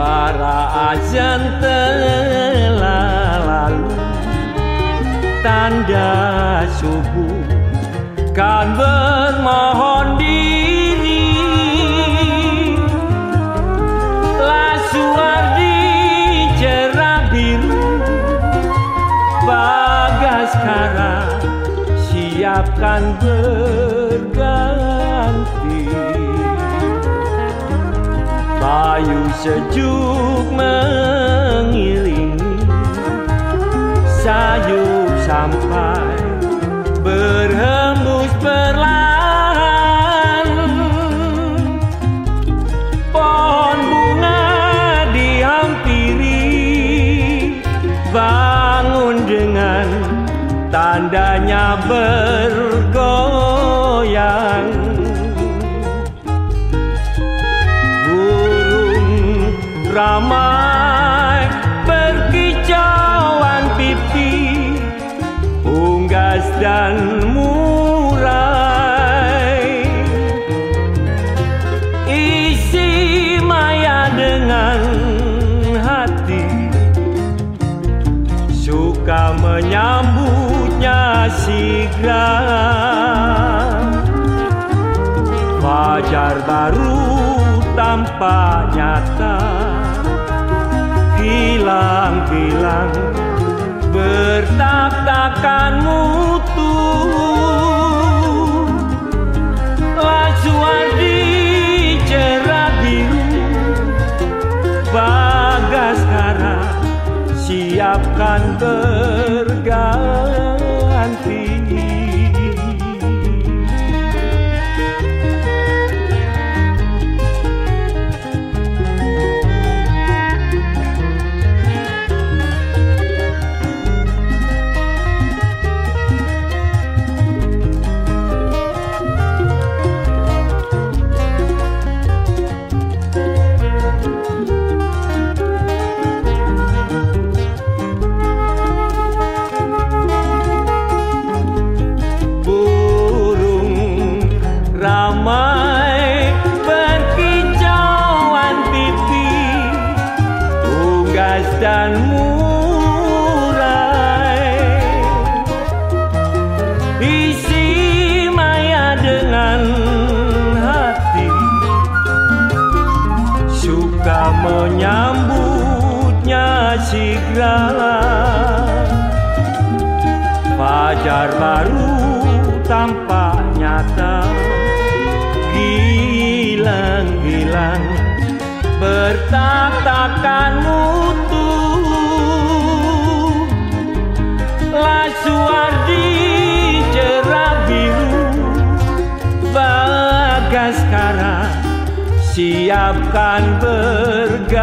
Para azan telah lalu Tanda subuh kan bermohon diri. Lasuardi cerah biru. Bagaskara siapkan berganti Bayu sejuk mengiringi sayup sampai berhembus perlahan. Pohon bunga dihampiri bangun dengan tandanya bergoyang ramai berkicauan pipi Unggas dan murai. Isi maya dengan hati Suka menyambutnya segera. Fajar baru tampak nyata. Hilang-hilang bertak-takan mutu Lasuardi cerah biru Bagaskara siapkan berganti Fajar baru tampak nyata Gilang-gilang bertak-takan mutu Lasuardi cerah biru. Bagaskara siapkan berganti